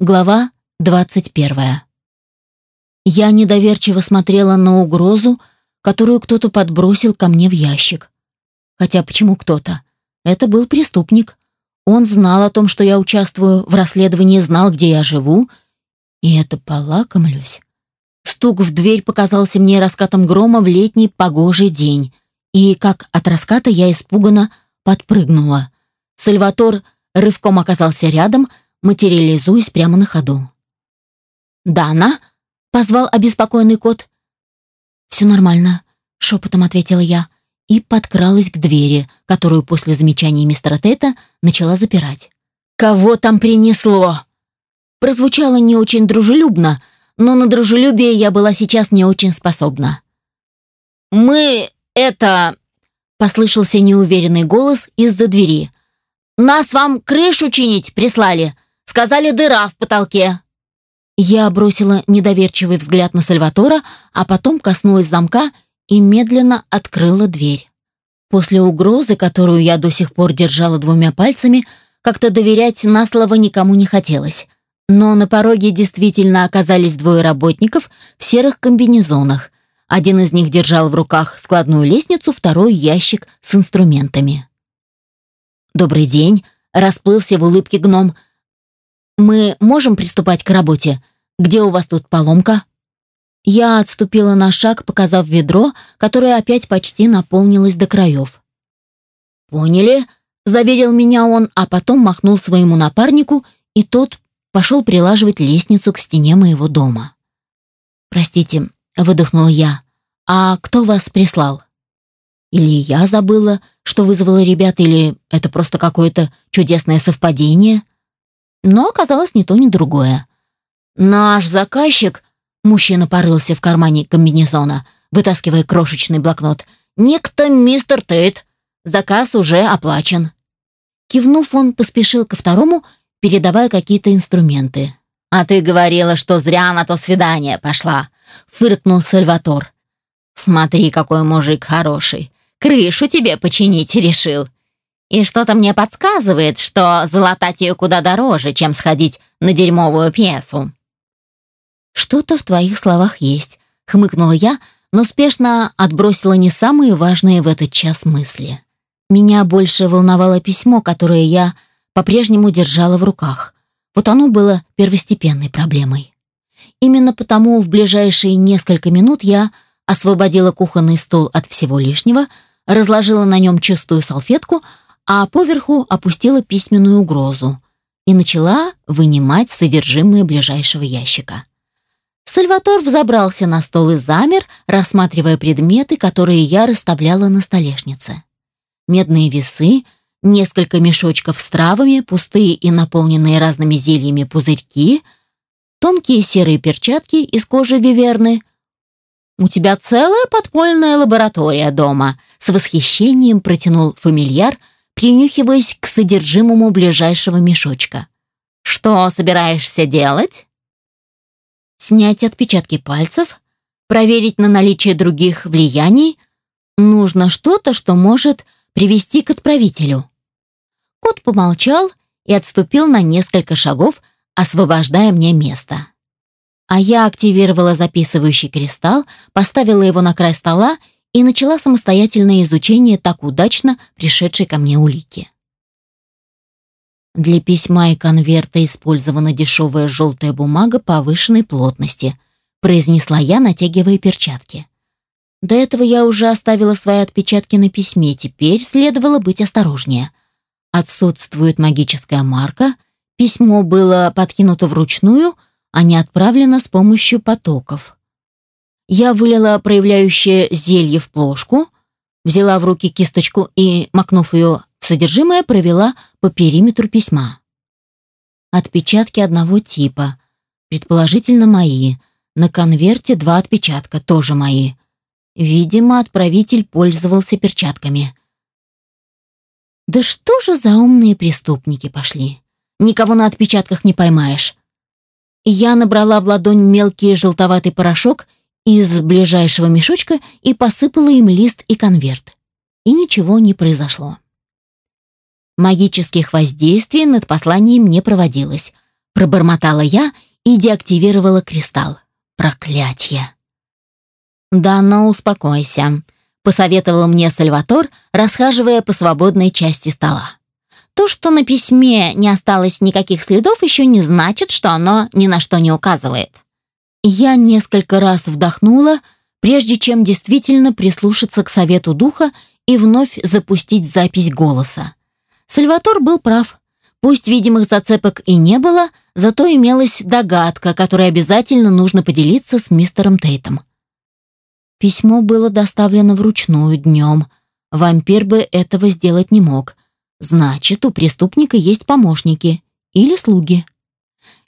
Глава 21. Я недоверчиво смотрела на угрозу, которую кто-то подбросил ко мне в ящик. Хотя почему кто-то? Это был преступник. Он знал о том, что я участвую в расследовании, знал, где я живу, и это полакомлюсь. Стук в дверь показался мне раскатом грома в летний погожий день, и, как от раската, я испуганно подпрыгнула. Сальватор рывком оказался рядом, материализуясь прямо на ходу. «Дана?» — позвал обеспокоенный кот. «Все нормально», — шепотом ответила я и подкралась к двери, которую после замечания мистера Тета начала запирать. «Кого там принесло?» Прозвучало не очень дружелюбно, но на дружелюбие я была сейчас не очень способна. «Мы это...» — послышался неуверенный голос из-за двери. «Нас вам крышу чинить прислали. Сказали, дыра в потолке». Я бросила недоверчивый взгляд на Сальватора, а потом коснулась замка и медленно открыла дверь. После угрозы, которую я до сих пор держала двумя пальцами, как-то доверять на слово никому не хотелось. Но на пороге действительно оказались двое работников в серых комбинезонах. Один из них держал в руках складную лестницу, второй — ящик с инструментами. «Добрый день», — расплылся в улыбке гном. «Мы можем приступать к работе? Где у вас тут поломка?» Я отступила на шаг, показав ведро, которое опять почти наполнилось до краев. «Поняли?» — заверил меня он, а потом махнул своему напарнику, и тот пошел прилаживать лестницу к стене моего дома. «Простите», — выдохнула я, — «а кто вас прислал?» Или я забыла, что вызвала ребят, или это просто какое-то чудесное совпадение? Но оказалось ни то, ни другое. Наш заказчик Мужчина порылся в кармане комбинезона, вытаскивая крошечный блокнот. «Некто мистер Тейт. Заказ уже оплачен». Кивнув, он поспешил ко второму, передавая какие-то инструменты. «А ты говорила, что зря на то свидание пошла», — фыркнул Сальватор. «Смотри, какой мужик хороший. Крышу тебе починить решил. И что-то мне подсказывает, что залатать ее куда дороже, чем сходить на дерьмовую пьесу». «Что-то в твоих словах есть», — хмыкнула я, но спешно отбросила не самые важные в этот час мысли. Меня больше волновало письмо, которое я по-прежнему держала в руках. Вот оно было первостепенной проблемой. Именно потому в ближайшие несколько минут я освободила кухонный стол от всего лишнего, разложила на нем чистую салфетку, а поверху опустила письменную угрозу и начала вынимать содержимое ближайшего ящика. Сальватор взобрался на стол и замер, рассматривая предметы, которые я расставляла на столешнице. Медные весы, несколько мешочков с травами, пустые и наполненные разными зельями пузырьки, тонкие серые перчатки из кожи виверны. «У тебя целая подпольная лаборатория дома», — с восхищением протянул фамильяр, принюхиваясь к содержимому ближайшего мешочка. «Что собираешься делать?» снять отпечатки пальцев, проверить на наличие других влияний, нужно что-то, что может привести к отправителю. Кот помолчал и отступил на несколько шагов, освобождая мне место. А я активировала записывающий кристалл, поставила его на край стола и начала самостоятельное изучение так удачно пришедшей ко мне улики. Для письма и конверта использована дешевая желтая бумага повышенной плотности, произнесла я, натягивая перчатки. До этого я уже оставила свои отпечатки на письме, теперь следовало быть осторожнее. Отсутствует магическая марка, письмо было подкинуто вручную, а не отправлено с помощью потоков. Я вылила проявляющее зелье в плошку, взяла в руки кисточку и, макнув ее в содержимое, провела по периметру письма. Отпечатки одного типа, предположительно мои. На конверте два отпечатка, тоже мои. Видимо, отправитель пользовался перчатками. Да что же за умные преступники пошли? Никого на отпечатках не поймаешь. Я набрала в ладонь мелкий желтоватый порошок из ближайшего мешочка и посыпала им лист и конверт. И ничего не произошло. Магических воздействий над посланием не проводилось. пробормотала я и деактивировала кристалл. Проклятье. Да, но успокойся, посоветовал мне Сальватор, расхаживая по свободной части стола. То, что на письме не осталось никаких следов, еще не значит, что оно ни на что не указывает. Я несколько раз вдохнула, прежде чем действительно прислушаться к совету духа и вновь запустить запись голоса. Сальватор был прав. Пусть видимых зацепок и не было, зато имелась догадка, которой обязательно нужно поделиться с мистером Тейтом. Письмо было доставлено вручную днем. Вампир бы этого сделать не мог. Значит, у преступника есть помощники или слуги.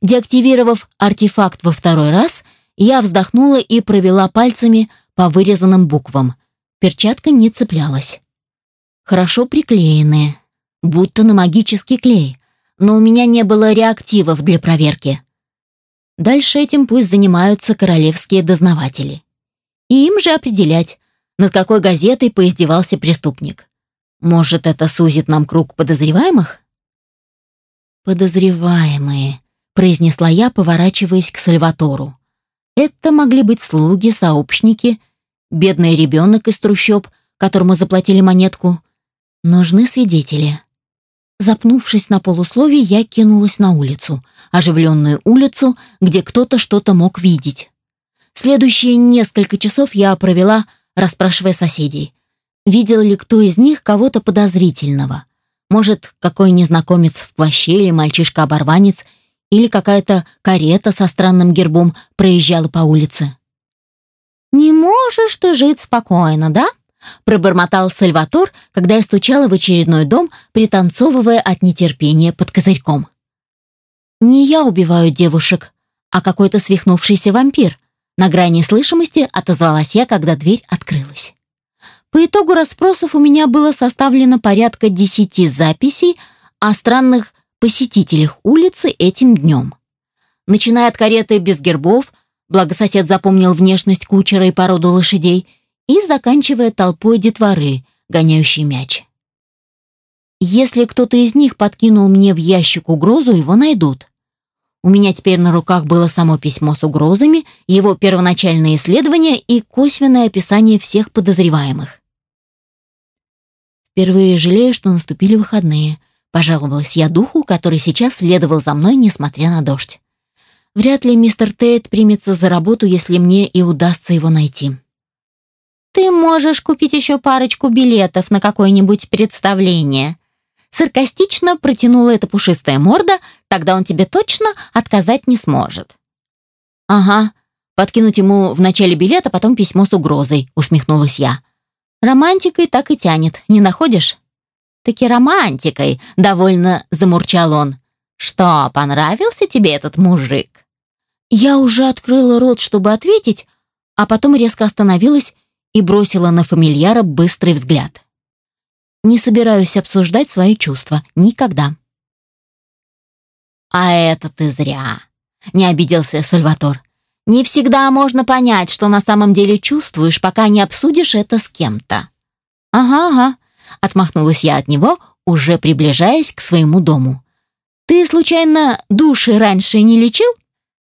Деактивировав артефакт во второй раз, я вздохнула и провела пальцами по вырезанным буквам. Перчатка не цеплялась. Хорошо приклеенные, будто на магический клей, но у меня не было реактивов для проверки. Дальше этим пусть занимаются королевские дознаватели. И им же определять, над какой газетой поиздевался преступник. Может, это сузит нам круг подозреваемых? Подозреваемые, произнесла я, поворачиваясь к Сальватору. Это могли быть слуги, сообщники, бедный ребенок из трущоб, которому заплатили монетку. Нужны свидетели. Запнувшись на полуслове, я кинулась на улицу, оживленную улицу, где кто-то что-то мог видеть. Следующие несколько часов я провела, расспрашивая соседей. Видел ли кто из них кого-то подозрительного? Может, какой незнакомец в плаще или мальчишка-оборванец, или какая-то карета со странным гербом проезжала по улице. «Не можешь ты жить спокойно, да?» пробормотал Сальватор, когда я стучала в очередной дом, пританцовывая от нетерпения под козырьком. «Не я убиваю девушек, а какой-то свихнувшийся вампир», на грани слышимости отозвалась я, когда дверь открылась. По итогу расспросов у меня было составлено порядка десяти записей о странных посетителях улицы этим днем. Начиная от кареты без гербов, благо сосед запомнил внешность кучера и породу лошадей, и заканчивая толпой детворы, гоняющей мяч. Если кто-то из них подкинул мне в ящик угрозу, его найдут. У меня теперь на руках было само письмо с угрозами, его первоначальное исследование и косвенное описание всех подозреваемых. Впервые жалею, что наступили выходные. Пожаловалась я духу, который сейчас следовал за мной, несмотря на дождь. Вряд ли мистер Тейт примется за работу, если мне и удастся его найти. «Ты можешь купить еще парочку билетов на какое-нибудь представление», Саркастично протянула эта пушистая морда, тогда он тебе точно отказать не сможет. Ага, подкинуть ему в начале билет, а потом письмо с угрозой, усмехнулась я. Романтикой так и тянет, не находишь? Таки романтикой, довольно замурчал он. Что, понравился тебе этот мужик? Я уже открыла рот, чтобы ответить, а потом резко остановилась и бросила на фамильяра быстрый взгляд. Не собираюсь обсуждать свои чувства. Никогда. «А это ты зря», — не обиделся Сальватор. «Не всегда можно понять, что на самом деле чувствуешь, пока не обсудишь это с кем-то». «Ага, ага», — отмахнулась я от него, уже приближаясь к своему дому. «Ты, случайно, души раньше не лечил?»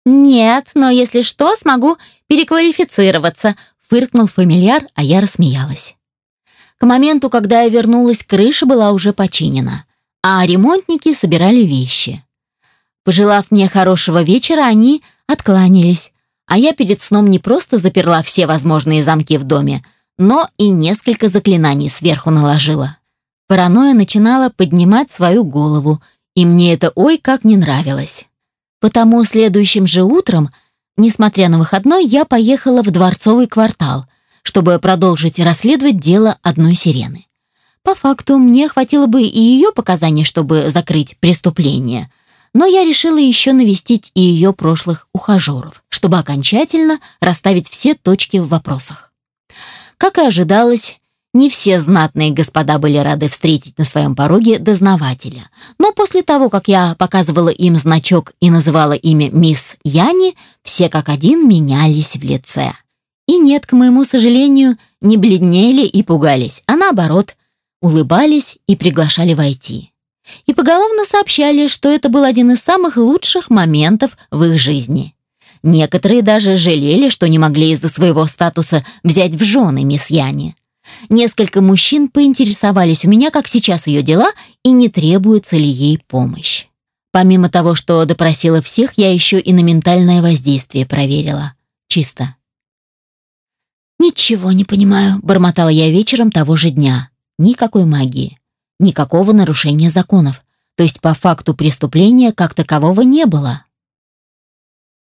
«Нет, но если что, смогу переквалифицироваться», — фыркнул фамильяр, а я рассмеялась. К моменту, когда я вернулась, крыша была уже починена, а ремонтники собирали вещи. Пожелав мне хорошего вечера, они откланялись, а я перед сном не просто заперла все возможные замки в доме, но и несколько заклинаний сверху наложила. Паранойя начинала поднимать свою голову, и мне это ой как не нравилось. Потому следующим же утром, несмотря на выходной, я поехала в дворцовый квартал, чтобы продолжить расследовать дело одной сирены. По факту, мне хватило бы и ее показаний, чтобы закрыть преступление, но я решила еще навестить и ее прошлых ухажеров, чтобы окончательно расставить все точки в вопросах. Как и ожидалось, не все знатные господа были рады встретить на своем пороге дознавателя. Но после того, как я показывала им значок и называла имя мисс Яни, все как один менялись в лице. И нет, к моему сожалению, не бледнели и пугались, а наоборот, улыбались и приглашали войти. и поголовно сообщали, что это был один из самых лучших моментов в их жизни. Некоторые даже жалели, что не могли из-за своего статуса взять в жены мисс Яни. Несколько мужчин поинтересовались у меня, как сейчас ее дела и не требуется ли ей помощь. Помимо того, что допросила всех, я еще и на ментальное воздействие проверила. Чисто. «Ничего не понимаю», — бормотала я вечером того же дня. Никакой магии, никакого нарушения законов. То есть по факту преступления как такового не было.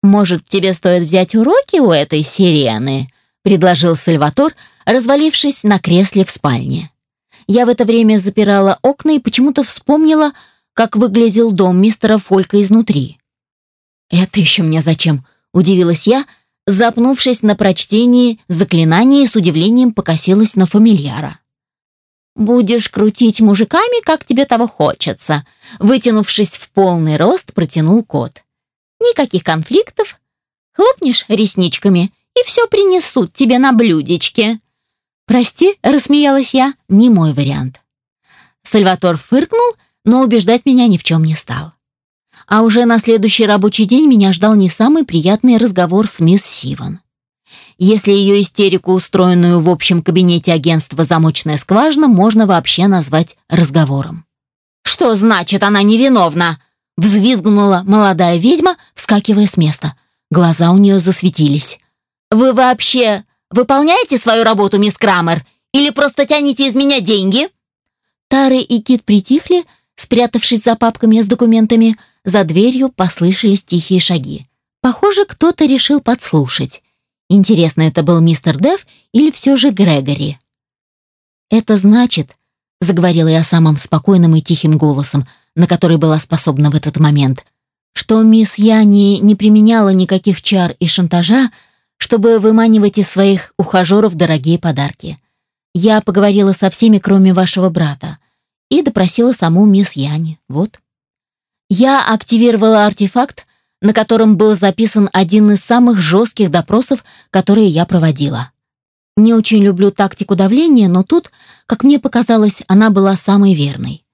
«Может, тебе стоит взять уроки у этой сирены?» — предложил Сальватор, развалившись на кресле в спальне. Я в это время запирала окна и почему-то вспомнила, как выглядел дом мистера Фолька изнутри. «Это еще мне зачем?» — удивилась я, запнувшись на прочтении заклинания и с удивлением покосилась на фамильяра. «Будешь крутить мужиками, как тебе того хочется», вытянувшись в полный рост, протянул кот. Никаких конфликтов. Хлопнешь ресничками, и все принесут тебе на блюдечке. «Прости», — рассмеялась я, — «не мой вариант». Сальватор фыркнул, но убеждать меня ни в чем не стал. А уже на следующий рабочий день меня ждал не самый приятный разговор с мисс Сиван. Если ее истерику, устроенную в общем кабинете агентства «Замочная скважина», можно вообще назвать разговором. «Что значит, она невиновна?» Взвизгнула молодая ведьма, вскакивая с места. Глаза у нее засветились. «Вы вообще выполняете свою работу, мисс Крамер? Или просто тянете из меня деньги?» Тары и Кит притихли, спрятавшись за папками с документами. За дверью послышались тихие шаги. Похоже, кто-то решил подслушать. Интересно, это был мистер Дев или все же Грегори? «Это значит», — заговорила я самым спокойным и тихим голосом, на который была способна в этот момент, что мисс Яни не применяла никаких чар и шантажа, чтобы выманивать из своих ухажеров дорогие подарки. Я поговорила со всеми, кроме вашего брата, и допросила саму мисс Яни. Вот. Я активировала артефакт, на котором был записан один из самых жестких допросов, которые я проводила. Не очень люблю тактику давления, но тут, как мне показалось, она была самой верной.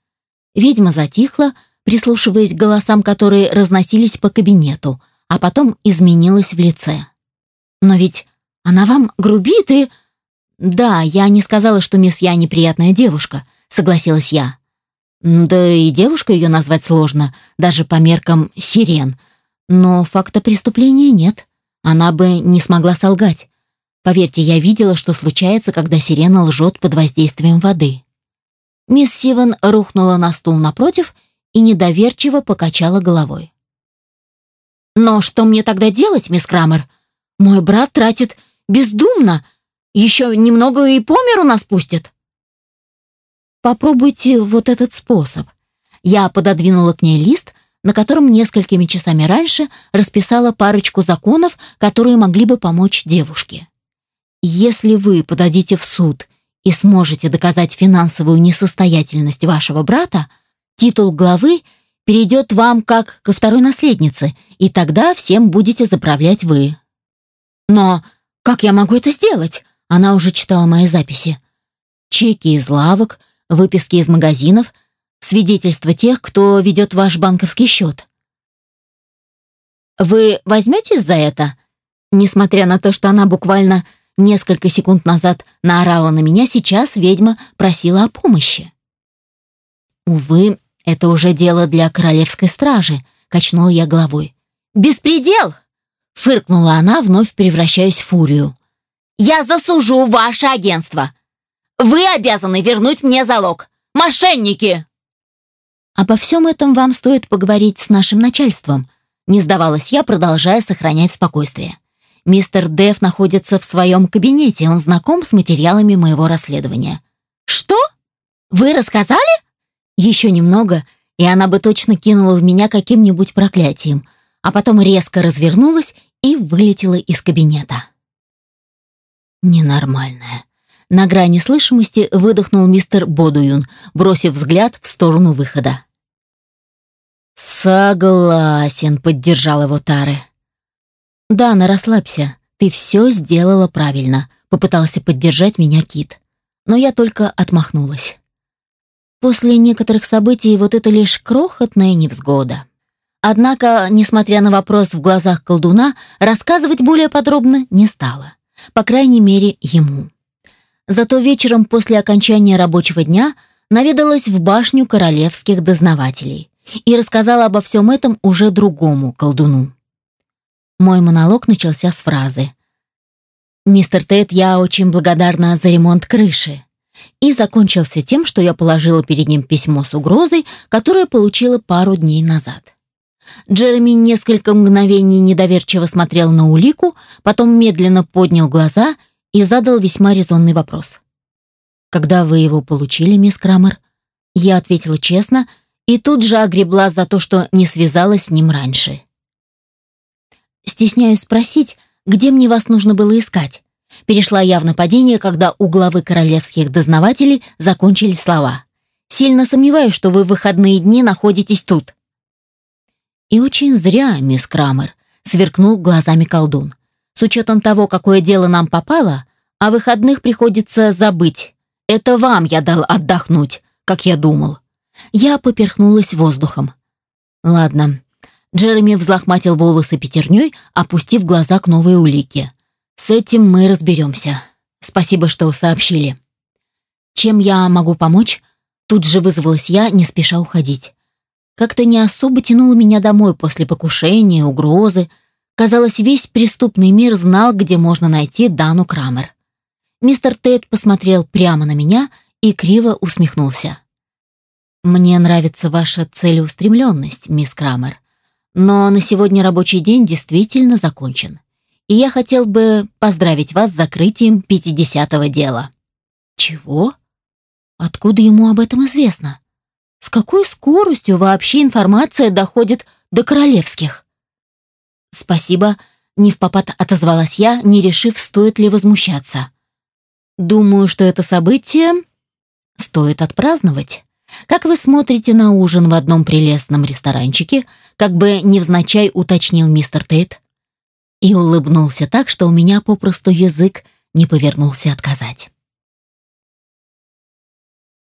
Ведьма затихла, прислушиваясь к голосам, которые разносились по кабинету, а потом изменилась в лице. «Но ведь она вам грубит и...» «Да, я не сказала, что мисс Я неприятная девушка», — согласилась я. «Да и девушка ее назвать сложно, даже по меркам сирен. Но факта преступления нет. Она бы не смогла солгать. Поверьте, я видела, что случается, когда сирена лжет под воздействием воды». Мисс Сиван рухнула на стул напротив и недоверчиво покачала головой. «Но что мне тогда делать, мисс Крамер? Мой брат тратит бездумно. Еще немного и по миру нас пустит». «Попробуйте вот этот способ». Я пододвинула к ней лист, на котором несколькими часами раньше расписала парочку законов, которые могли бы помочь девушке. Если вы подадите в суд и сможете доказать финансовую несостоятельность вашего брата, титул главы перейдет вам как ко второй наследнице, и тогда всем будете заправлять вы. Но как я могу это сделать? Она уже читала мои записи. Чеки из лавок, выписки из магазинов, свидетельства тех, кто ведет ваш банковский счет. Вы возьметесь за это? Несмотря на то, что она буквально несколько секунд назад наорала на меня, сейчас ведьма просила о помощи. «Увы, это уже дело для королевской стражи», — качнул я головой. «Беспредел!» — фыркнула она, вновь превращаясь в фурию. «Я засужу ваше агентство! Вы обязаны вернуть мне залог! Мошенники!» «Обо всем этом вам стоит поговорить с нашим начальством», — не сдавалась я, продолжая сохранять спокойствие. Мистер Дев находится в своем кабинете, он знаком с материалами моего расследования. Что? Вы рассказали? Еще немного, и она бы точно кинула в меня каким-нибудь проклятием, а потом резко развернулась и вылетела из кабинета. Ненормальная. На грани слышимости выдохнул мистер Бодуюн, бросив взгляд в сторону выхода. «Согласен», — поддержал его Тары. «Дана, расслабься. Ты все сделала правильно», — попытался поддержать меня Кит. Но я только отмахнулась. после некоторых событий вот это лишь крохотная невзгода. Однако, несмотря на вопрос в глазах колдуна, рассказывать более подробно не стала. По крайней мере, ему. Зато вечером после окончания рабочего дня наведалась в башню королевских дознавателей и рассказала обо всем этом уже другому колдуну. Мой монолог начался с фразы «Мистер Тед, я очень благодарна за ремонт крыши» и закончился тем, что я положила перед ним письмо с угрозой, которое получила пару дней назад. Джереми несколько мгновений недоверчиво смотрел на улику, потом медленно поднял глаза и задал весьма резонный вопрос. «Когда вы его получили, мисс Крамер?» Я ответила честно и тут же огребла за то, что не связалась с ним раньше. «Стесняюсь спросить, где мне вас нужно было искать?» Перешла я в нападение, когда у главы королевских дознавателей закончились слова. «Сильно сомневаюсь, что вы в выходные дни находитесь тут». «И очень зря, мисс Крамер», — сверкнул глазами колдун. «С учетом того, какое дело нам попало, о выходных приходится забыть. Это вам я дал отдохнуть, как я думал». Я поперхнулась воздухом. «Ладно». Джереми взлохматил волосы пятерней, опустив глаза к новой улике. «С этим мы разберемся. Спасибо, что сообщили». «Чем я могу помочь?» Тут же вызвалась я, не спеша уходить. Как-то не особо тянуло меня домой после покушения, угрозы. Казалось, весь преступный мир знал, где можно найти Дану Крамер. Мистер Тейт посмотрел прямо на меня и криво усмехнулся. «Мне нравится ваша целеустремленность, мисс Крамер, но на сегодня рабочий день действительно закончен, и я хотел бы поздравить вас с закрытием пятидесятого дела». «Чего? Откуда ему об этом известно?» С какой скоростью вообще информация доходит до королевских? Спасибо, не в попад отозвалась я, не решив, стоит ли возмущаться. Думаю, что это событие стоит отпраздновать. Как вы смотрите на ужин в одном прелестном ресторанчике, как бы невзначай уточнил мистер Тейт. И улыбнулся так, что у меня попросту язык не повернулся отказать.